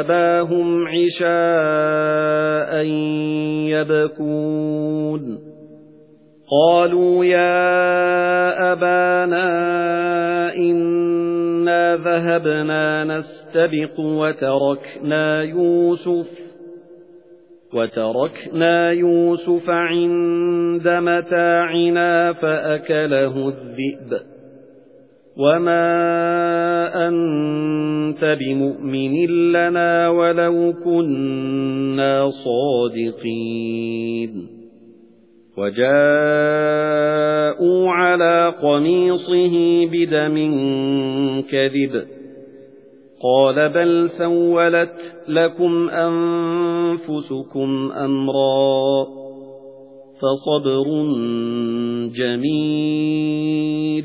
أَبَاهُمْ عِشَاءً يَبْكُونَ. قَالُوا يَا أَبَانَا إِنَّا ذَهَبْنَا نَسْتَبِقُ وَتَرَكْنَا يُوسُفَ وَتَرَكْنَا يُوسُفَ عِندَ مَتَاعِنَا فَأَكَلَهُ الذِّئْبُ. وَمَا أَنتَ بِمُؤْمِنٍ لَّنَا وَلَوْ كُنَّا صَادِقِينَ وَجَاءُوا عَلَى قَمِيصِهِ بِدَمٍ كَذِبٍ قَالَ بَلْ سَوَّلَتْ لَكُمْ أَنفُسُكُمْ أَمْرًا فَصَبْرٌ جَمِيلٌ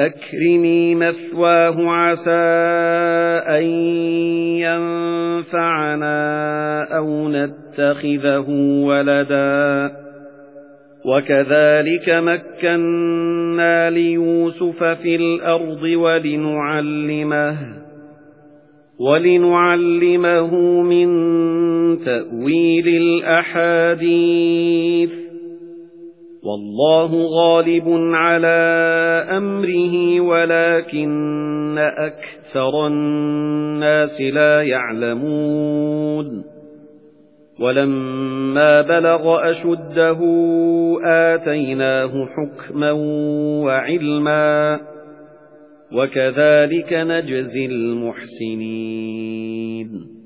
أَكْرِمِي مَثْوَاهُ عَسَى أَن يَنفَعَنَا أَوْ نَتَّخِذَهُ وَلَدًا. وَكَذَلِكَ مَكَّنَّا لِيُوسُفَ فِي الْأَرْضِ وَلِنُعَلِّمَهُ وَلِنُعَلِّمَهُ مِنْ تَأْوِيلِ الْأَحَادِيثِ. وَاللَّهُ غَالِبٌ عَلَى أَمْرِهِ وَلَكِنَّ أَكْثَرَ النَّاسِ لَا يَعْلَمُونَ. وَلَمَّا بَلَغَ أَشُدَّهُ آتَيْنَاهُ حُكْمًا وَعِلْمًا وَكَذَلِكَ نَجْزِي الْمُحْسِنِينَ.